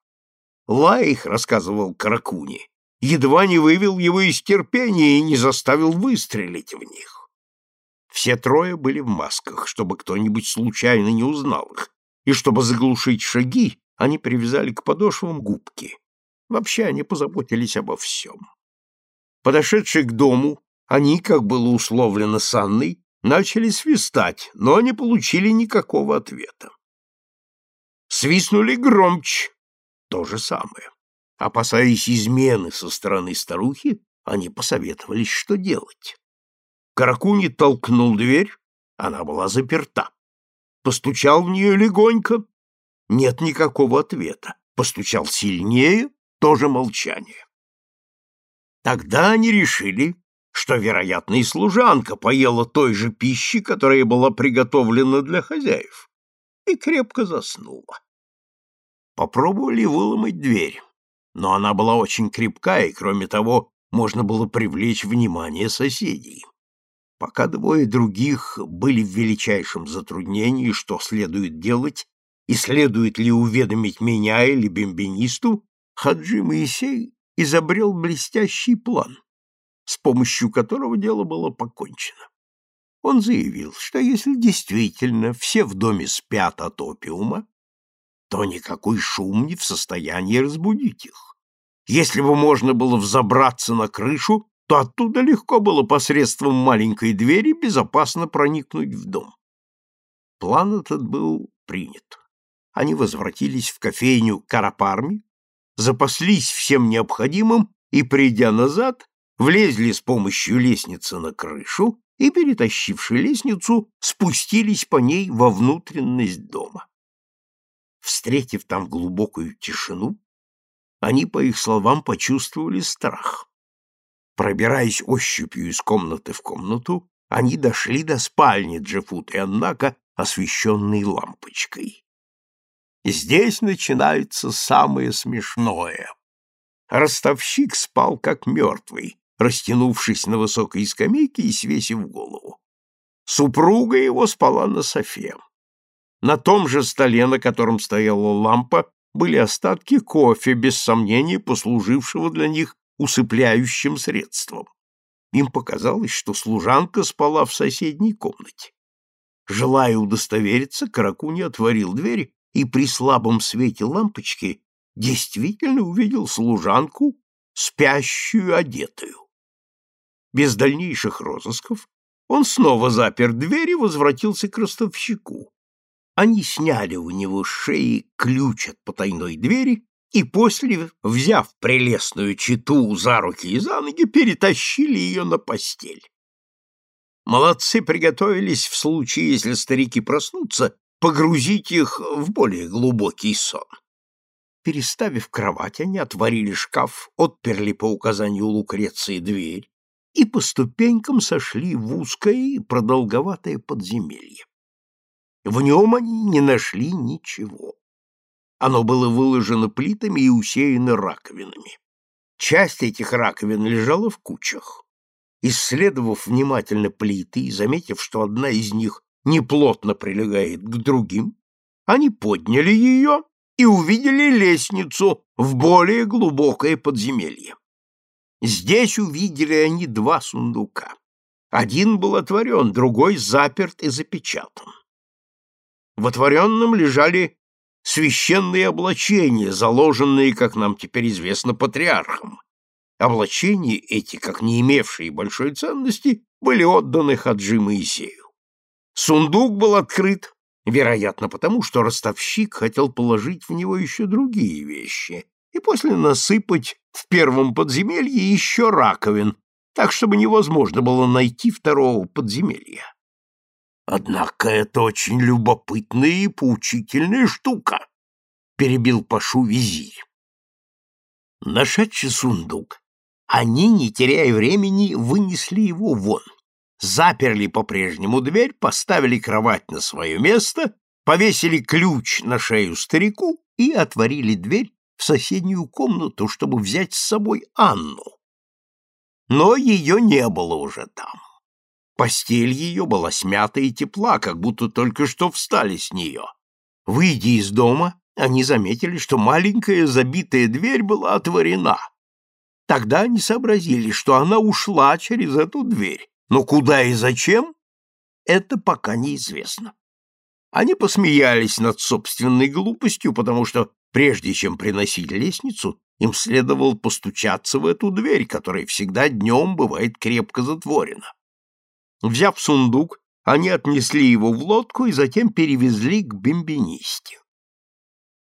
Лай рассказывал Каракуни, едва не вывел его из терпения и не заставил выстрелить в них. Все трое были в масках, чтобы кто-нибудь случайно не узнал их, и чтобы заглушить шаги, они привязали к подошвам губки. Вообще они позаботились обо всем. Подошедшие к дому, они, как было условлено с Анной, начали свистать, но не получили никакого ответа. Свистнули громче, то же самое. Опасаясь измены со стороны старухи, они посоветовались, что делать. Каракуни толкнул дверь, она была заперта. Постучал в нее легонько, нет никакого ответа. Постучал сильнее, тоже молчание. Тогда они решили, что, вероятно, и служанка поела той же пищи, которая была приготовлена для хозяев, и крепко заснула. Попробовали выломать дверь, но она была очень крепка, и, кроме того, можно было привлечь внимание соседей. Пока двое других были в величайшем затруднении, что следует делать, и следует ли уведомить меня или бимбинисту, Хаджи Моисей изобрел блестящий план, с помощью которого дело было покончено. Он заявил, что если действительно все в доме спят от опиума, то никакой шум не в состоянии разбудить их. Если бы можно было взобраться на крышу, то оттуда легко было посредством маленькой двери безопасно проникнуть в дом. План этот был принят. Они возвратились в кофейню Карапарми, запаслись всем необходимым и, придя назад, влезли с помощью лестницы на крышу и, перетащивши лестницу, спустились по ней во внутренность дома. Встретив там глубокую тишину, они, по их словам, почувствовали страх. Пробираясь ощупью из комнаты в комнату, они дошли до спальни Джефут и Аннака, освещенной лампочкой. Здесь начинается самое смешное. Ростовщик спал как мертвый, растянувшись на высокой скамейке и свесив голову. Супруга его спала на софе. На том же столе, на котором стояла лампа, были остатки кофе, без сомнения послужившего для них усыпляющим средством. Им показалось, что служанка спала в соседней комнате. Желая удостовериться, Каракуни отворил дверь и при слабом свете лампочки действительно увидел служанку, спящую одетую. Без дальнейших розысков он снова запер дверь и возвратился к ростовщику. Они сняли у него с шеи ключ от потайной двери и после, взяв прелестную читу за руки и за ноги, перетащили ее на постель. Молодцы приготовились в случае, если старики проснутся, погрузить их в более глубокий сон. Переставив кровать, они отворили шкаф, отперли по указанию Лукреции дверь и по ступенькам сошли в узкое и продолговатое подземелье. В нем они не нашли ничего. Оно было выложено плитами и усеяно раковинами. Часть этих раковин лежала в кучах. Исследовав внимательно плиты и заметив, что одна из них неплотно прилегает к другим, они подняли ее и увидели лестницу в более глубокое подземелье. Здесь увидели они два сундука. Один был отворен, другой заперт и запечатан. В отворенном лежали священные облачения, заложенные, как нам теперь известно, патриархом. Облачения эти, как не имевшие большой ценности, были отданы Хаджи Моисею. Сундук был открыт, вероятно, потому что ростовщик хотел положить в него еще другие вещи и после насыпать в первом подземелье еще раковин, так, чтобы невозможно было найти второго подземелья. Однако это очень любопытная и поучительная штука, перебил Пашу визирь. Нашедший сундук, они, не теряя времени, вынесли его вон, заперли по-прежнему дверь, поставили кровать на свое место, повесили ключ на шею старику и отворили дверь в соседнюю комнату, чтобы взять с собой Анну. Но ее не было уже там. Постель ее была смята и тепла, как будто только что встали с нее. Выйдя из дома, они заметили, что маленькая забитая дверь была отворена. Тогда они сообразили, что она ушла через эту дверь, но куда и зачем, это пока неизвестно. Они посмеялись над собственной глупостью, потому что, прежде чем приносить лестницу, им следовало постучаться в эту дверь, которая всегда днем бывает крепко затворена. Взяв сундук, они отнесли его в лодку и затем перевезли к бимбинисте.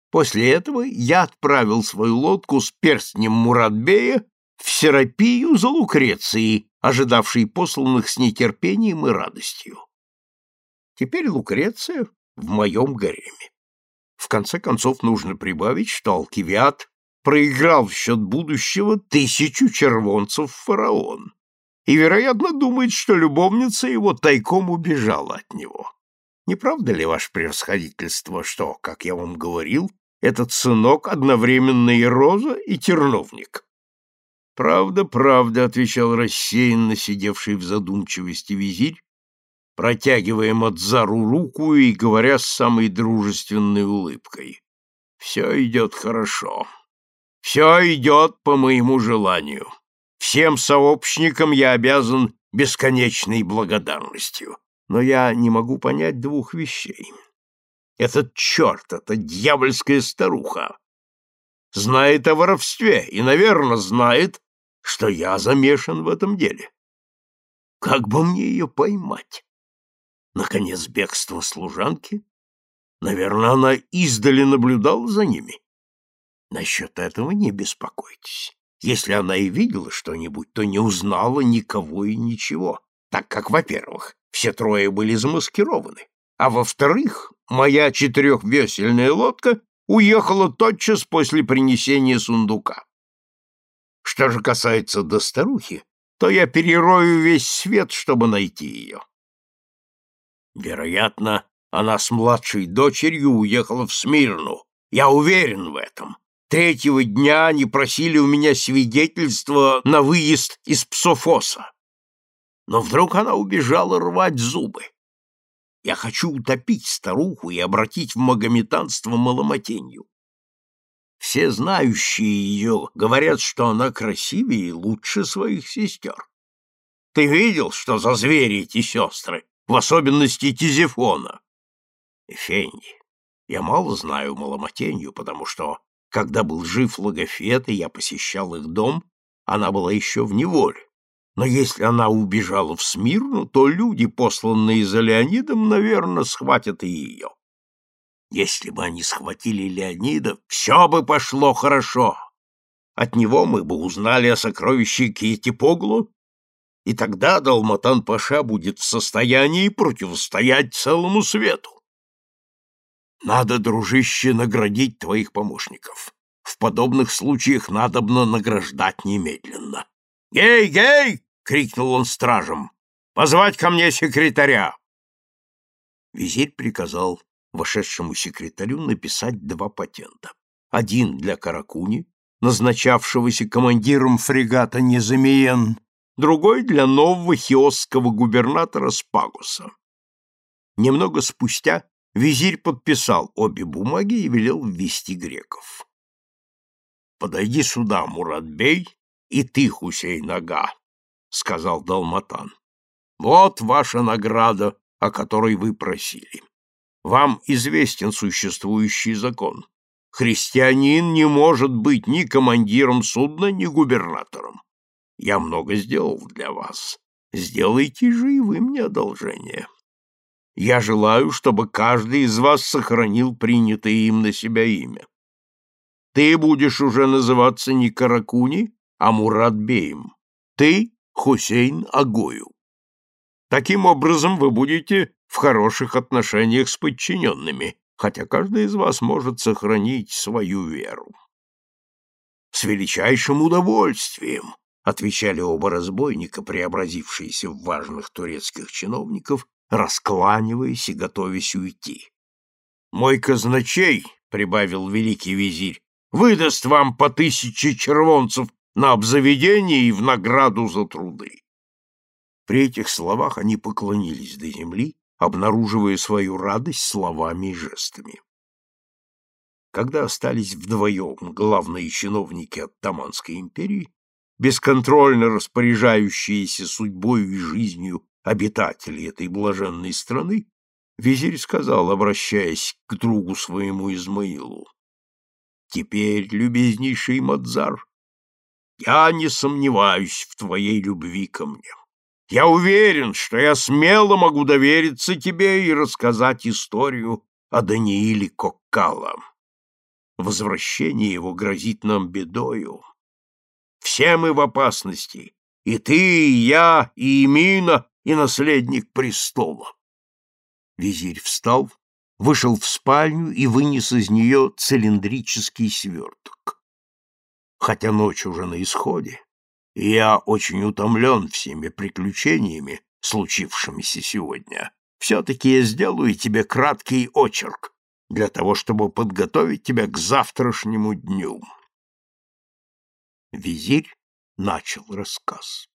После этого я отправил свою лодку с перстнем Муратбея в Серапию за Лукрецией, ожидавшей посланных с нетерпением и радостью. Теперь Лукреция в моем гареме. В конце концов, нужно прибавить, что Алкивиад проиграл в счет будущего тысячу червонцев фараон и, вероятно, думает, что любовница его тайком убежала от него. Не правда ли, ваше превосходительство, что, как я вам говорил, этот сынок одновременно и роза, и терновник? Правда, правда, отвечал рассеянно сидевший в задумчивости визирь, протягивая Мадзару руку и говоря с самой дружественной улыбкой. Все идет хорошо. Все идет по моему желанию. Всем сообщникам я обязан бесконечной благодарностью. Но я не могу понять двух вещей. Этот черт, эта дьявольская старуха, знает о воровстве и, наверное, знает, что я замешан в этом деле. Как бы мне ее поймать? Наконец, бегство служанки? Наверное, она издали наблюдала за ними. Насчет этого не беспокойтесь. Если она и видела что-нибудь, то не узнала никого и ничего, так как, во-первых, все трое были замаскированы, а во-вторых, моя четырехвесельная лодка уехала тотчас после принесения сундука. Что же касается до старухи, то я перерою весь свет, чтобы найти ее. Вероятно, она с младшей дочерью уехала в Смирну. Я уверен в этом. Третьего дня они просили у меня свидетельства на выезд из Псофоса. Но вдруг она убежала рвать зубы. Я хочу утопить старуху и обратить в магометанство маломотенью. Все знающие ее говорят, что она красивее и лучше своих сестер. Ты видел, что за звери эти сестры, в особенности Тизифона? Эфенди, я мало знаю маломотенью, потому что когда был жив Логофет, и я посещал их дом, она была еще в неволе. Но если она убежала в Смирну, то люди, посланные за Леонидом, наверное, схватят и ее. Если бы они схватили Леонида, все бы пошло хорошо. От него мы бы узнали о сокровище Киетипоглу, и тогда Далматан-Паша будет в состоянии противостоять целому свету. Надо, дружище, наградить твоих помощников. В подобных случаях надобно награждать немедленно. «Гей, гей!» — крикнул он стражем. «Позвать ко мне секретаря!» Визирь приказал вошедшему секретарю написать два патента. Один для Каракуни, назначавшегося командиром фрегата Незамиен, другой для нового хиосского губернатора Спагуса. Немного спустя Визирь подписал обе бумаги и велел ввести греков. «Подойди сюда, Муратбей, и ты, Хусейн-ага», — сказал Далматан. «Вот ваша награда, о которой вы просили. Вам известен существующий закон. Христианин не может быть ни командиром судна, ни губернатором. Я много сделал для вас. Сделайте же и вы мне одолжение. Я желаю, чтобы каждый из вас сохранил принятое им на себя имя. Ты будешь уже называться не Каракуни, а Мурат Беем. Ты — Хусейн Агою. Таким образом, вы будете в хороших отношениях с подчиненными, хотя каждый из вас может сохранить свою веру. С величайшим удовольствием, отвечали оба разбойника, преобразившиеся в важных турецких чиновников раскланиваясь и готовясь уйти. «Мой казначей», — прибавил великий визирь, — «выдаст вам по тысяче червонцев на обзаведение и в награду за труды». При этих словах они поклонились до земли, обнаруживая свою радость словами и жестами. Когда остались вдвоем главные чиновники от Таманской империи, бесконтрольно распоряжающиеся судьбой и жизнью обитателей этой блаженной страны, визирь сказал, обращаясь к другу своему Измаилу, «Теперь, любезнейший Мадзар, я не сомневаюсь в твоей любви ко мне. Я уверен, что я смело могу довериться тебе и рассказать историю о Данииле Коккала. Возвращение его грозит нам бедою. Все мы в опасности, и ты, и я, и Имина, и наследник престола. Визирь встал, вышел в спальню и вынес из нее цилиндрический сверток. Хотя ночь уже на исходе, я очень утомлен всеми приключениями, случившимися сегодня, все-таки я сделаю тебе краткий очерк для того, чтобы подготовить тебя к завтрашнему дню. Визирь начал рассказ.